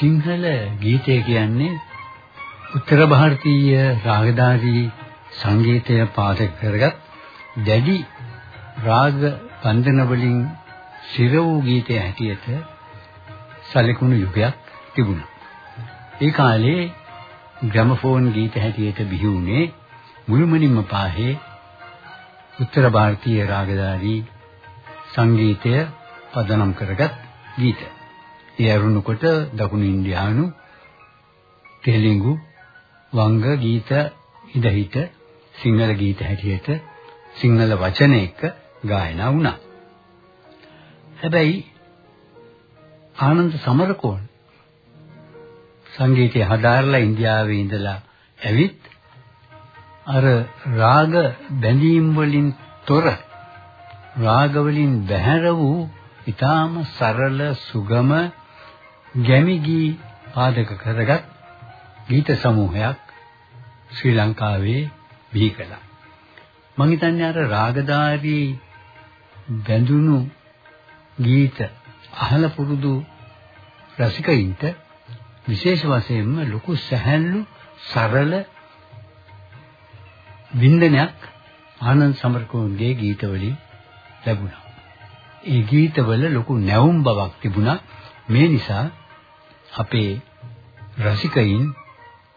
සිංහල ගීතය කියන්නේ උත්තර ಭಾರತೀಯ රාගධාරී සංගීතය පාදක කරගත් දැඩි රාග බන්ධන වලින් සිර වූ ගීතය හැටියට සැලකුණු යුගයක් තිබුණා. ඒ කාලේ ග්‍රැමෆෝන් ගීත හැටියට බිහි වුණේ මුළුමනින්ම පාහේ උත්තර ಭಾರತೀಯ රාගධාරී සංගීතය පදනම් කරගත් ගීත. ඒ අරුණකොට දකුණු ඉන්දියානු තෙලිඟු වංග ගීත ඉදහිට සිංහල ගීත හැටියට සිංහල වචන එක්ක ගායනා වුණා. හැබැයි ආනන්ද සමරකෝන් සංගීතය හදාarලා ඉන්දියාවේ ඉඳලා ඇවිත් අර රාග බැඳීම් වලින් තොර රාග වලින් බැහැර වූ ඊටාම සරල සුගම ගැමි ගී පාදක කරගත් ගීත සමූහයක් ශ්‍රී ලංකාවේ බිහි කළා. මම හිතන්නේ අර රාගධාරී බැඳුණු ගීත අහල පුරුදු රසිකයින්ට විශේෂ වශයෙන්ම ලොකු සැහැල්ලු සරල වින්දනයක් ආනන්ද සමරකෝන්ගේ ගීතවලින් ලැබුණා. ඒ ගීතවල ලොකු නැවුම් බවක් තිබුණා. මේ නිසා අපේ රසිකයින්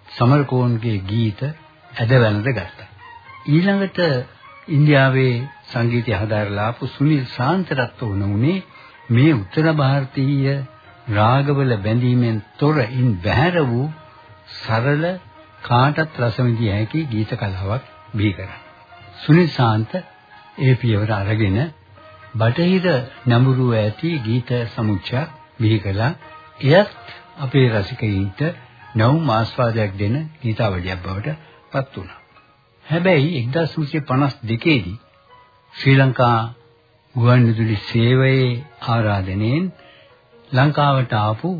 සමරකෝන්ගේ ගීත ඇදවැළඳ ගත්තා. ඊළඟට ඉන්දියාවේ සංගීතය හදාරලා ආපු සුනිල් ශාන්තරත්ව වුණුනේ මේ උත්තර ಭಾರತೀಯ රාගවල බැඳීමෙන් තොර ඉන් බැහැර වූ සරල කාටත් රස විඳිය හැකි ගීත කලාවක් බිහි කරා. සුනිල් ශාන්ත ඒ පියවර අරගෙන බටහිර නඹුරු ඇති ගීත සමුච්චයක් බිහි කළා. එයත් අපේ රසිකයින්ට නවුම් ආස්වාදයක් දෙන ගීතාවලියක් බවට පත් වුණා. හැබැයි 1952 දී ශ්‍රී ලංකා ගුවන්විදුලි සේවයේ ආරාධනෙන් ලංකාවට ආපු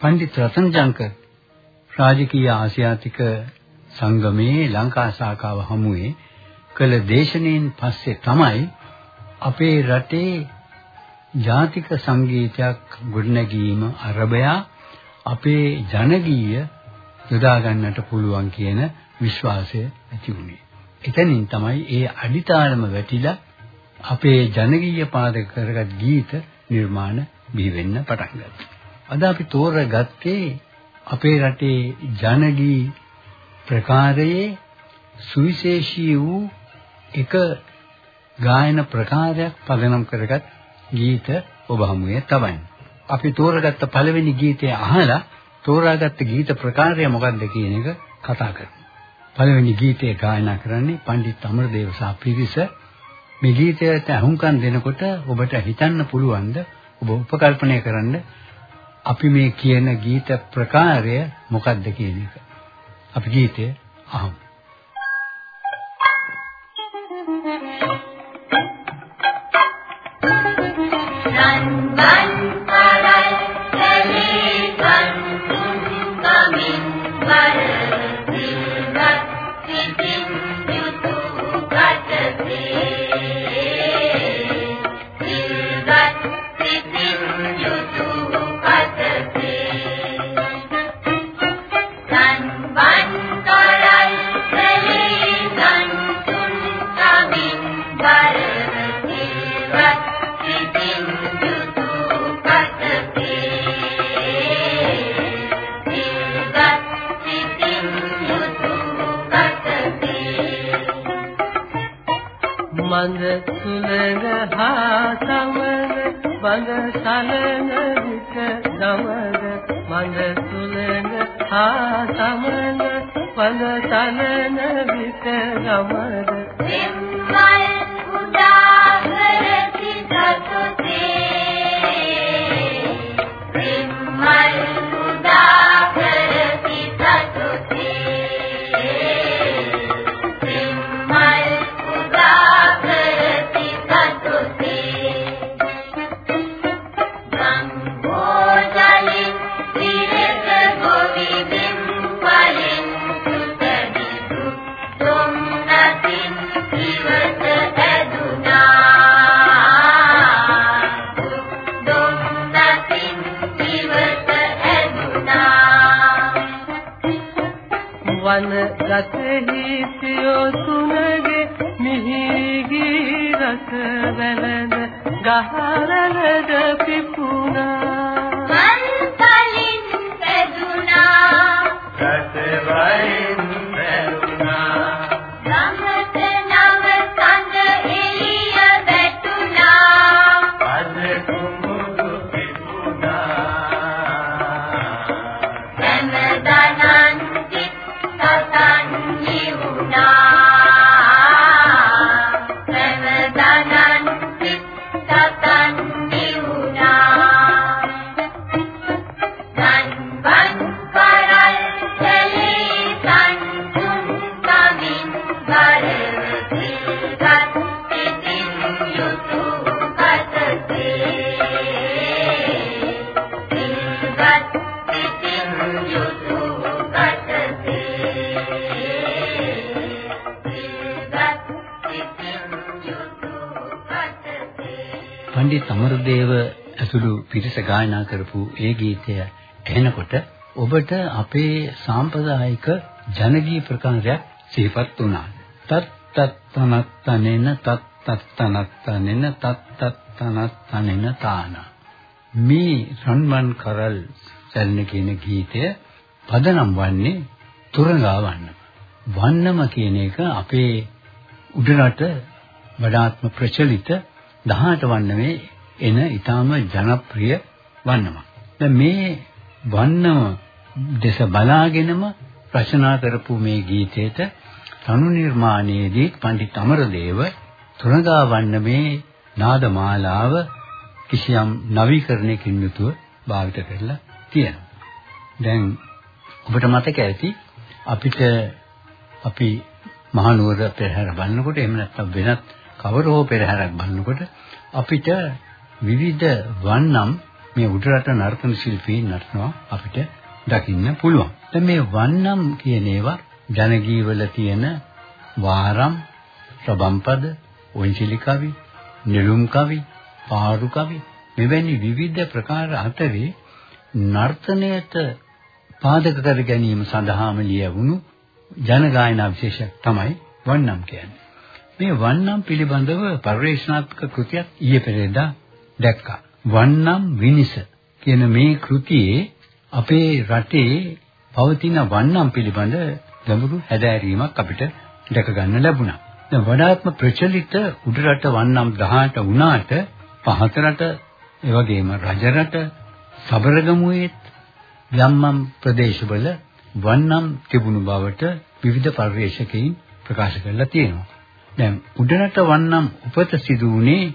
පණ්ඩිත රතනජංකර් රාජකීය ආසියාතික සංගමයේ ලංකා ශාඛාව හමුවේ කළ දේශනෙන් පස්සේ තමයි අපේ රටේ ජාතික සංගීතයක් ගොඩනැගීම අරබයා අපේ ජනගීය යොදා ගන්නට පුළුවන් කියන විශ්වාසය ඇති වුණේ. එතනින් තමයි ඒ අඩිතාලම වැටිලා අපේ ජනගීය පාදක කරගත් ගීත නිර්මාණ බිහි වෙන්න පටන් ගත්තා. අද අපි තෝරගත්තේ අපේ රටේ ජනගී ප්‍රකාරයේ සුවිශේෂී වූ එක ගායන ප්‍රකාරයක් පදනම් කරගත් ගීත ඔබ හමුවේ තවන්නේ. අපි තෝරගත්ත පළවෙනි ගීතය අහලා තෝරාගත්ත ගීත ප්‍රකාරය මොකක්ද කියන එක කතා කරමු. පළවෙනි ගීතය ගායනා කරන්නේ පණ්ඩිත් අමරදේව සහ පිරිස. මේ ගීතයට අහුම්කම් දෙනකොට ඔබට හිතන්න පුළුවන්ද ඔබ උපකල්පනය කරන්න අපි මේ කියන ගීත ප්‍රකාරය මොකක්ද කියන එක. අපි ගීතය අහමු. මඟ සුලඟ හා සමග බඳ සලන විට ගමග මඟ සුලඟ හා සමග බඳ සලන විට ගමග දෙම්මල් උදාහරති සතුතේ දෙම්මල් ඇතුළු පිරිස ගායනා කරපු ඒ ගීතය ඇහෙනකොට ඔබට අපේ සාම්ප්‍රදායික ජනගී ප්‍රකාරයක් සිහිපත් වුණා. තත් තත් තනත්තනෙන තත් තත් තනත්තනෙන තත් තත් තනත්තනෙන තාන. මේ රන්වන් කරල් සැලෙන කියන ගීතය පදනම් වන්නේ තුරංගා වන්නම. වන්නම කියන එක අපේ උඩරට වඩාත්ම ප්‍රචලිත 18 වන්නමේ එන ඊටාම ජනප්‍රිය වන්නමක්. දැන් මේ වන්නම දෙස බලාගෙනම රචනා කරපු මේ ගීතයට තනු නිර්මාණයේදී පණ්ඩිත අමරදේව තුරගා වන්නමේ නාදමාලාව කිසියම් නවීකරණයකින් යුතුව භාවිත කරලා තියෙනවා. දැන් ඔබට මතක ඇති අපිට අපි මහනුවර පෙරහැර බලනකොට එහෙම නැත්නම් වෙනත් කවර හෝ පෙරහැරක් බලනකොට අපිට විවිධ වන්නම් මේ උඩරට නර්තන ශිල්පීන් නටනවා අපිට දකින්න පුළුවන්. දැන් මේ වන්නම් කියන ඒවා ජනගීවල තියෙන වාරම්, රබම්පද, ඔන්චිලි කවි, නිලුම් කවි, පාරු කවි මෙවැනි විවිධ ප්‍රකාර අතරේ නර්තනයට පාදක කර ගැනීම සඳහාම ලියවුණු ජන ගායනා විශේෂයක් තමයි වන්නම් කියන්නේ. මේ වන්නම් පිළිබඳව පරිශ්‍රණාත්මක කෘතියක් ඊයේ පෙරේදා දැක්කා. වන්නම් විනිස කියන මේ කෘතියේ අපේ රටේ පවතින වන්නම් පිළිබඳ ගැඹුරු හැදෑරීමක් අපිට දැක ගන්න ලැබුණා. දැන් වඩාත්ම ප්‍රචලිත උඩරට වන්නම් 18 වුණාට පහතරට ඒ වගේම රජරට සබරගමුවේත් යම්මම් ප්‍රදේශවල වන්නම් තිබුණු බවට විවිධ පරිශ්‍රකයන් ප්‍රකාශ කරලා තියෙනවා. දැන් උඩරට වන්නම් උපත සිදු වුණේ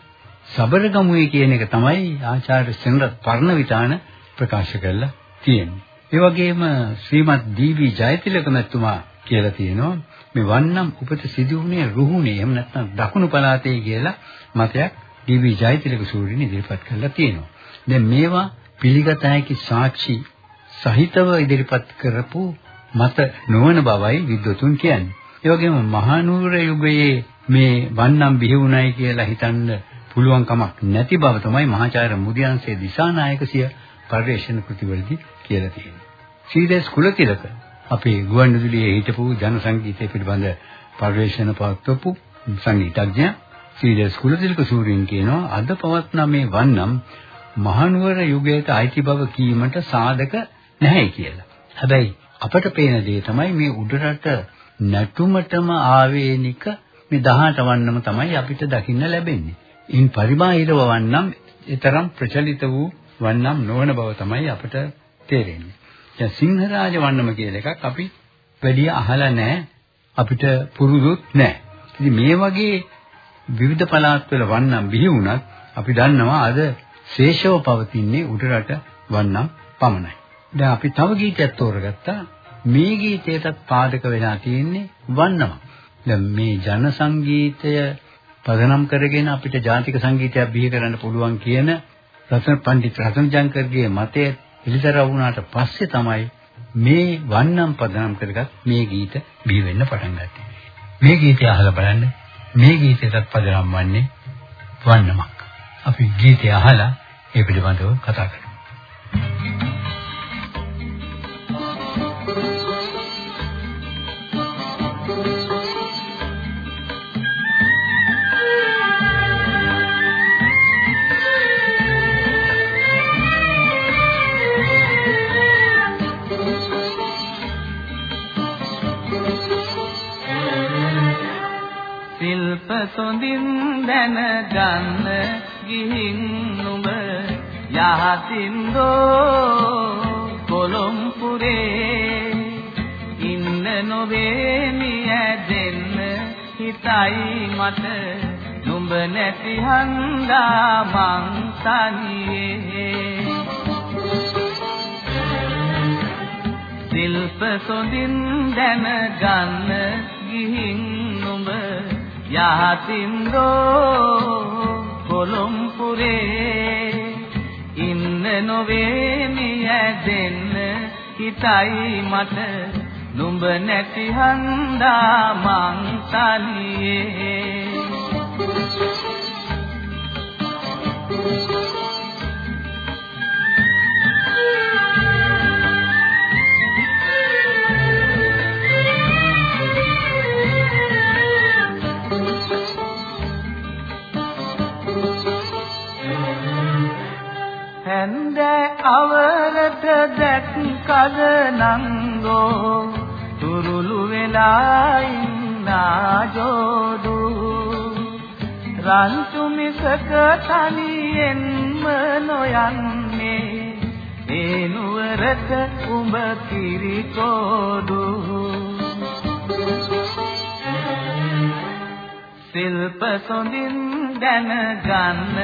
සබරගමුවේ කියන එක තමයි ආචාර්ය සෙනරත් පර්ණවිතාන ප්‍රකාශ කරලා තියෙන්නේ. ඒ වගේම ශ්‍රීමත් ඩී.වී. ජයතිලක මැතිතුමා කියලා තියෙනවා මේ වන්නම් උපත සිදු වුණේ රුහුණේ එහෙම නැත්නම් දකුණු පළාතේ කියලා මතයක් ඩී.වී. ජයතිලක සූරින් ඉදිරිපත් කරලා තියෙනවා. දැන් මේවා පිළිගත හැකි සාක්ෂි සහිතව ඉදිරිපත් කරපු මත නොවන බවයි විද්වතුන් කියන්නේ. ඒ වගේම මහානුවර යුගයේ මේ වන්නම් බිහි වුණයි කියලා හිතන්න පුළුවන් කමක් නැති බව තමයි මහාචාර්ය මුදියන්සේ දිසානායක සිය පරිශ්‍රණ කෘතිවලදී කියලා තියෙන්නේ. සීදේස් කුලතිලක අපේ ගුවන්විදුලියේ හිටපු ජන සංගීතය පිළිබඳ පරිශ්‍රණ පවත්වපු සංගීතඥයා සීදේස් කුලතිලක සූරීන් කියනවා අද පවත්න මේ වන්නම් මහනුවර යුගයට අයිති බව කීමට සාධක නැහැ කියලා. හැබැයි අපට පේන දේ තමයි මේ උඩරට නැටුමටම ආවේනික මේ 18 වන්නම තමයි අපිට දකින්න ලැබෙන්නේ. ඉන් පරිබාහිරව වන්නම් ඊතරම් ප්‍රචලිත වූ වන්නම් නොවන බව තමයි අපට තේරෙන්නේ. දැන් සිංහරාජ වන්නම කියලා එකක් අපි වැඩි අහලා නැහැ. අපිට පුරුදුත් නැහැ. ඉතින් මේ වගේ විවිධ පළාත්වල වන්නම් බිහි වුණත් අපි දන්නවා අද ශේෂව පවතින්නේ උඩරට වන්නම් පමණයි. දැන් අපි තව ගීතයක් තෝරගත්තා. මේ ගීතයටත් පාදක වෙලා තියෙන්නේ වන්නම. දැන් මේ ජන සංගීතය පදනම් කරගෙන අපිට ජාතික සංගීතයක් බිහි කරන්න පුළුවන් කියන රතන පණ්ඩිත රතනජංකර්ගේ මතය පිළිතර වුණාට පස්සේ තමයි මේ වන්නම් පදනම් කරගත් මේ ගීත බිහි වෙන්න පටන් ගත්තේ. මේ ගීතය අහලා බලන්න මේ ගීතයටත් පදනම් වන්නේ වන්නමක්. අපි ගීතය අහලා ඒ පිළිබඳව කතා කරමු. සොඳින් දැනගන්න ගිහින් නුඹ යහතින්දෝ කොළොම්පුරේ ඉන්න නොවේ මිය දෙන්න හිතයි මට නුඹ නැති හන්දා මං තනියේ. සිල්ප සොඳින් දැනගන්න ගිහින් නුඹ යහතින්දෝ කොළොම්පුරේ ඉන්න නොවේ මිය දෙන්න හිතයි මට නුඹ නැති හන්දා මං තනියේ. කල නංගෝ තුරුළු වෙලා ඉන්නා ජෝදු. රන්තු මිසක තනියෙන්ම නොයන්නේ ඒ නුවරට උඹ කිරිකෝඩු සිල්ප සොඳින් දැනගන්න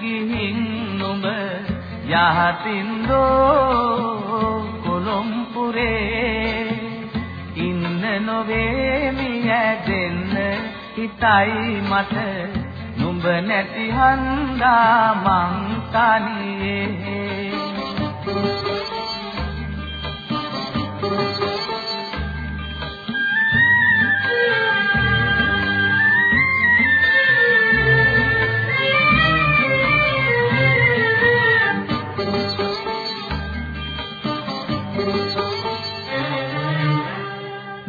ගිහින් නුඹ යහතින්දෝ. කොළොම්පුරේ ඉන්න නොවේ මිය දෙන්න හිතයි මට නුඹ නැති හන්දා මං තනියේ.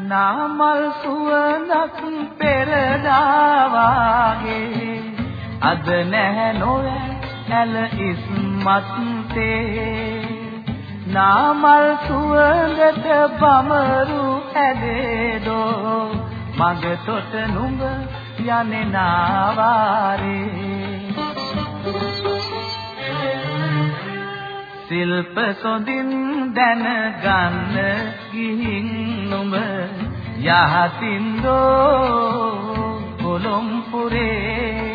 නාමල් සුවඳක් පෙරදා වාගේ අද නැහැ නොවේ ඇල ඉස්මත්තේ නාමල් සුවඳට බමරු ඇදේදෝ මග තොට නුඹ යන්නේ නාවාරේ. සිල්ප සොඳින් දැනගන්න ගිහින් නුඹ යහතින්දෝ කොළොම්පුරේ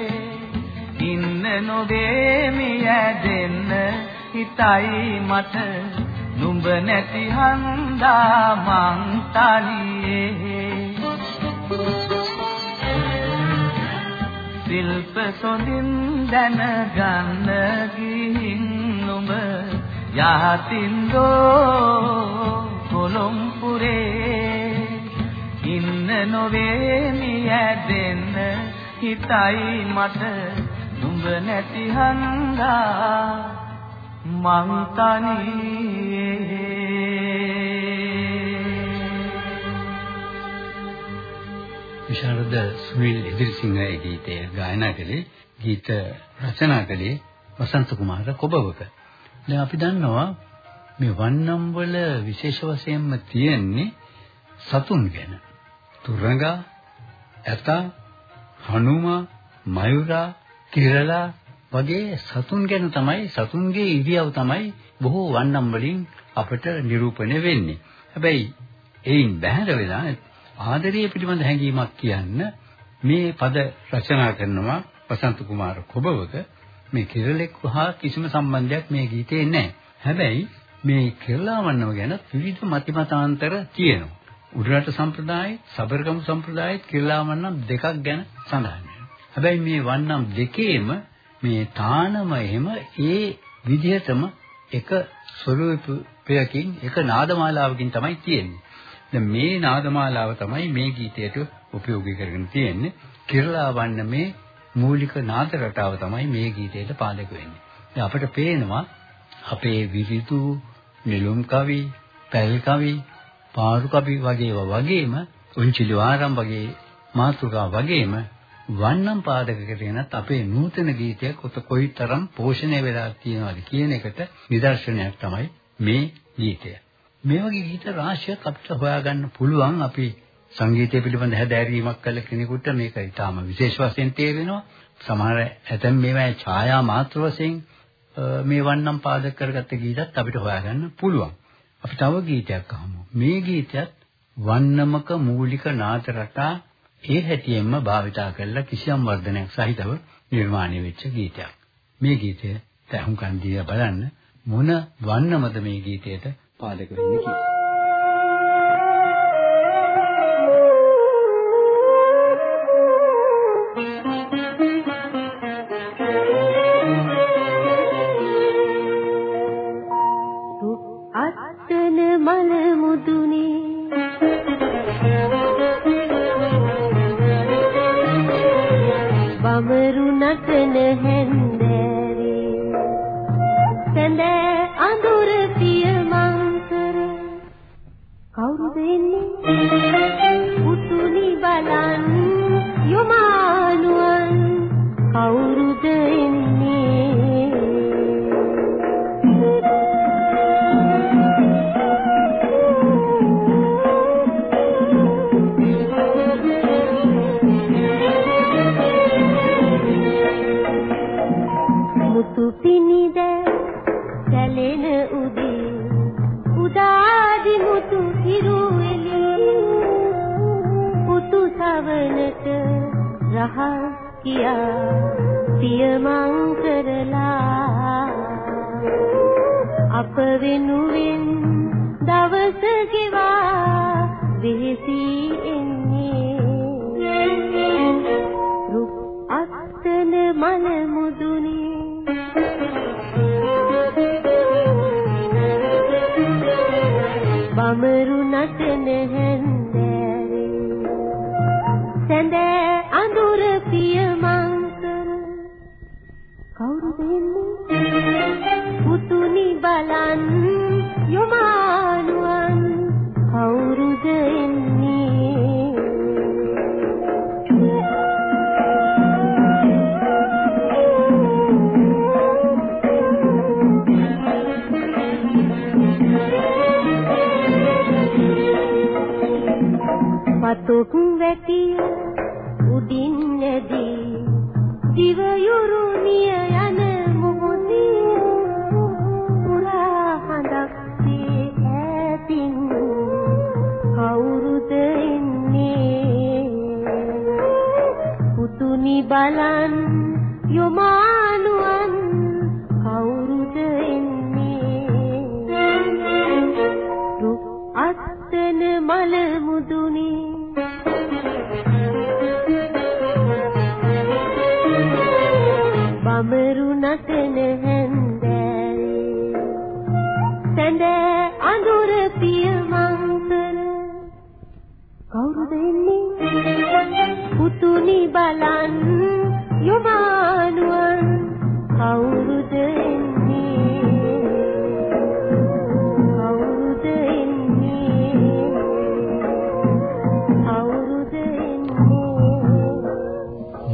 ඉන්න නොවේ මිය දෙන්න හිතයි මට නුඹ නැති හන්දා මං තනියේ. සිල්ප සොඳින් දැනගන්න ගිහින් නුඹ යහතින්දෝ කොළොම්පුරේ ඉන්න නොවේ මිය දෙන්න හිතයි මට නුඹ නැති හන්දා මං තනියේ විශාරද සුනිල් ඉදිරිසිංහගේ ගීතය ගායනා කළේ ගීත රචනා කළේ වසන්ත කුමාර කොබවක. දැන් අපි දන්නවා මේ වන්නම් වල විශේෂ වශයෙන්ම තියෙන්නේ සතුන් ගැන. තුරඟා, ඇතා, හනුමා, මයුරා, කිරලා වගේ සතුන් ගැන තමයි සතුන්ගේ ඉරියව් තමයි බොහෝ වන්නම් වලින් අපට නිරූපණය වෙන්නේ. හැබැයි එයින් බැහැර වෙලා ආදරය පිළිබඳ හැඟීමක් කියන්න මේ පද රචනා කරනවා වසන්ත කුමාර කොබවක මේ කිරලෙක් හා කිසිම සම්බන්ධයක් මේ ගීතේ නැහැ. හැබැයි මේ කිරලා වන්නම ගැන විවිධ මතිමතාන්තර තියෙනවා. උඩරට සම්ප්‍රදායයි, සබරගමු සම්ප්‍රදායයි කිරලා වන්නම් දෙකක් ගැන සඳහන් වෙනවා. හැබැයි මේ වන්නම් දෙකේම මේ තානම එහෙම ඒ විදිහටම එක ස්වරූපයකින් එක නාදමාලාවකින් තමයි තියෙන්නේ. දැන් මේ නාදමාලාව තමයි මේ ගීතයට උපයෝගී කරගෙන තියෙන්නේ. කිරලා වන්න මේ මූලික නාද රටාව තමයි මේ ගීතයට පාදක වෙන්නේ. දැන් අපිට පේනවා අපේ විරිතු, නිලුම් කවි, පැල් කවි, පාරු කවි වගේ ඒවා වගේම උන්චිලි වාරම් වගේ මාතෘකා වගේම වන්නම් පාදක කරගෙනත් අපේ නූතන ගීතයක් ඔත කොයිතරම් පෝෂණය වෙලා තියෙනවද කියන එකට නිදර්ශනයක් තමයි මේ ගීතය. මේ වගේ ගීත රාශියක් අපිට හොයාගන්න පුළුවන් අපි සංගීතය පිළිබඳ හැදෑරීමක් කළ කෙනෙකුට මේක ඊටාම විශේෂ වශයෙන් තේරෙනවා. සමහර ඇතැම් මේවා ඡායා මාත්‍ර වශයෙන් මේ වන්නම් පාදක කරගත්ත ගීතත් අපිට හොයාගන්න පුළුවන්. අපි තව ගීතයක් අහමු. මේ ගීතයත් වන්නමක මූලික නාද රටා ඒ හැටියෙන්ම භාවිතා කරලා කිසියම් වර්ධනයක් සහිතව නිර්මාණය වෙච්ච ගීතයක්. මේ ගීතය තැහුම්කන් දීලා බලන්න මොන වන්නමද මේ ගීතයට පාදක වෙන්නේ කියලා. රහ කියා පියමං කරලා. අප වෙනුවෙන් දවස ගෙවා වෙහසි එන්නේ බලන් යොමානුවන් පුතුනි බලන් යොමානුවන් කවුරුද එන්නේ? කවුරුද එන්නේ? කවුරුද එන්නේ?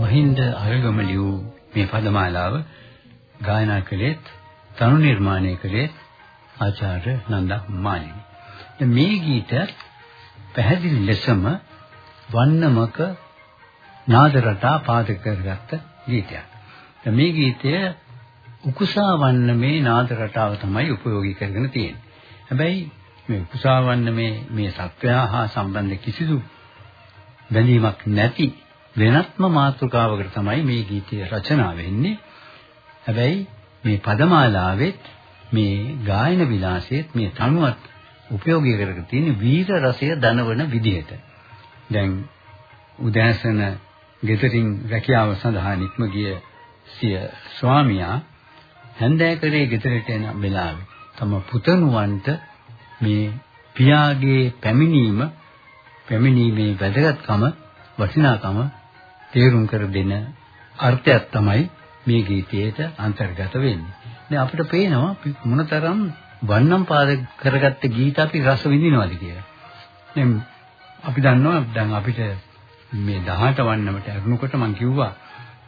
මහින්ද අරගම ලියූ මේ පදමාලාව ගායනා කළේත් තනු නිර්මාණය කළේත් ආචාර්ය නන්දා මාලිනී. දැන් මේ ගීත පැහැදිලි ලෙසම වන්නමක නාද රටා පාදක කරගත්ත ගීතයක්. දැන් මේ ගීතය උකුසා වන්නමේ නාද රටාව තමයි උපයෝගී කරගෙන තියෙන්නේ. හැබැයි මේ උකුසා වන්නමේ මේ සත්වයා හා සම්බන්ධ කිසිදු බැඳීමක් නැති වෙනත්ම මාතෘකාවකට තමයි මේ ගීතය රචනා වෙන්නේ. හැබැයි මේ පදමාලාවෙත් මේ ගායන විලාසයේත් මේ තනුවත් උපයෝගී කරගෙන තියෙන වීර රසය දනවන විදිහට. දැන් උදෑසන ගෙදරින් රැකියාව සඳහා නික්ම ගිය සිය ස්වාමියා හැන්දෑකරේ ගෙදරට එන වෙලාවේ තම පුතණුවන්ට මේ පියාගේ පැමිණීම පැමිණීමේ වැදගත්කම වටිනාකම තේරුම් කර දෙන අර්ථයක් තමයි මේ ගීතයේට අන්තර්ගත වෙන්නේ. දැන් අපිට පේනවා මොනතරම් වන්නම් පාදක කරගත්ත ගීත අපි රස විඳිනවද කියලා. දැන් අපි දන්නවා දැන් අපිට මේ 18 වන්නමට අරුණුකොට මම කිව්වා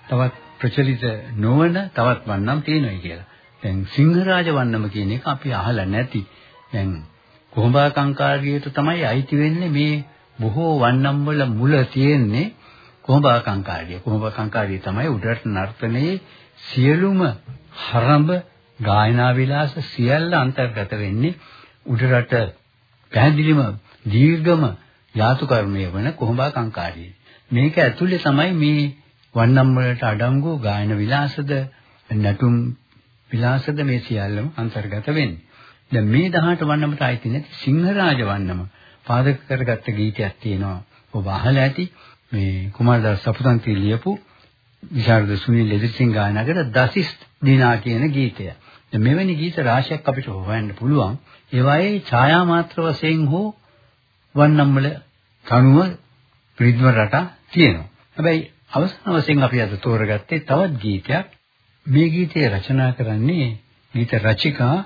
තවත් ප්‍රචලිත නොවන තවත් වන්නම් තියෙනවා කියලා. දැන් සිංහරාජ වන්නම කියන එක අපි අහලා නැති. දැන් කොහොඹා කංකාරියට තමයි අයිති වෙන්නේ මේ බොහෝ වන්නම් වල මුල තියෙන්නේ කොහොඹා කංකාරිය. කොහොඹා කංකාරිය තමයි උඩරට නර්තනයේ සියලුම හරඹ ගායනා විලාස සියල්ල අන්තර්ගත වෙන්නේ උඩරට පැහැදිලිම දීර්ඝම ධාතු කර්මය වන කොහොඹාකංකාරී. මේක ඇතුලේ තමයි මේ වන්නම් වලට අඩංගු ගායන විලාසද නැටුම් විලාසද මේ සියල්ලම අන්තර්ගත වෙන්නේ. දැන් මේ 18 වන්නමට ආйти නැති සිංහරාජ වන්නම පාදක කරගත්ත ගීතයක් තියෙනවා. ඔබ අහලා ඇති මේ කුමාරදාස සපුතන්ති ලියපු විශාරද සුනිල් එදිරිසිංහ ගායනා කර දසිස් දිනා කියන ගීතය. මෙවැනි ගීත රාශියක් අපිට හොයන්න පුළුවන්. ඒවායේ ඡායා මාත්‍ර වශයෙන් හෝ වන්නම් වල කණුව රිද්ම රට තියෙනවා. හැබැයි අවසාන වශයෙන් අපි අද තෝරගත්තේ තවත් ගීතයක්. මේ ගීතය රචනා කරන්නේ ගීත රචිකා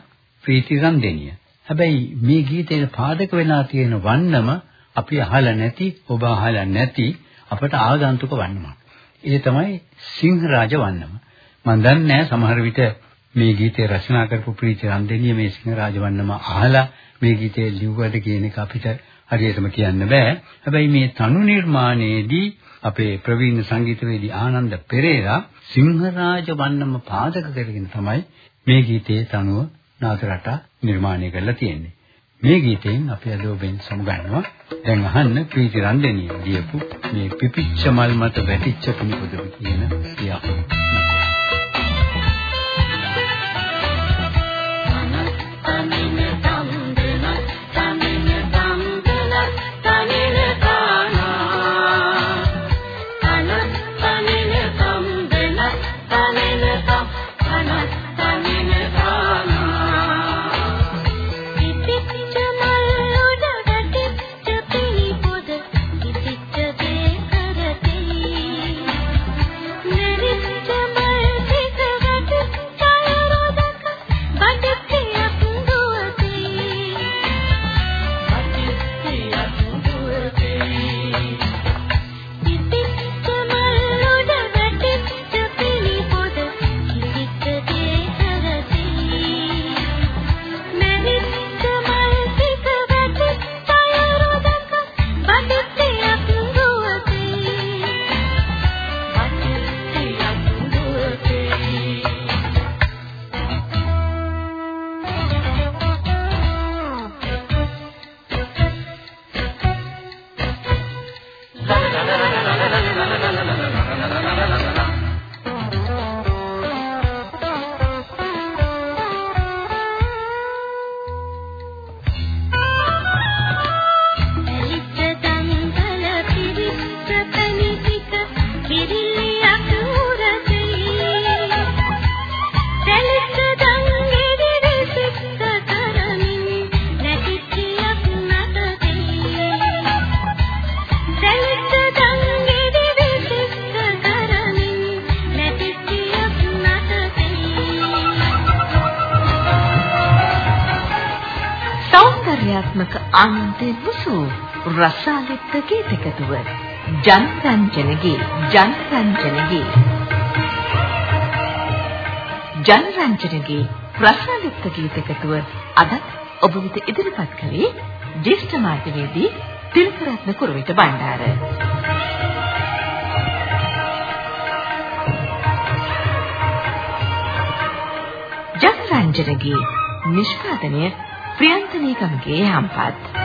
ප්‍රීති රන්දෙනිය. හැබැයි මේ ගීතේ පාදක වෙලා තියෙන වන්නම අපි අහලා නැති, ඔබ අහලා නැති අපට ආගන්තුක වන්නමක්. ඒ තමයි සිංහරාජ වන්නම. මම දන්නේ සමහර විට මේ ගීතය රචනා කරපු ප්‍රීති රන්දෙනිය මේ සිංහරාජ වන්නම අහලා මේ ගීතය ලිව්වද කියන එක අපිට හරියටම කියන්න බෑ. හැබැයි මේ තනු නිර්මාණයේදී අපේ ප්‍රවීණ සංගීතවේදී ආනන්ද පෙරේරා සිංහරාජ වන්නම පාදක කරගෙන තමයි මේ ගීතයේ තනුව නාදරට නිර්මාණය කරලා තියෙන්නේ. මේ ගීතයෙන් අපි අද ඔබෙන් සමුගන්නවා. දැන් අහන්න ප්‍රීති රන්දෙනිය ලියපු මේ පිපිච්ච මල් මත වැටිච්ච කුණුපොදව කියන පියාපොත. රසාලිත් ගීතකතුව ජනරංජනගේ ජනරංජනගේ ජනරංජනගේ රසාලිත් ගීතකතුව අද ඔබ වෙත ඉදිරිපත් කළේ ජ්‍යෙෂ්ඨ මාධ්‍යවේදී තිලකරත්න කුරුවිට බණ්ඩාර. ජනරංජනගේ නිෂ්පාදනය ප්‍රියන්තනී කමගේ යම්පත්.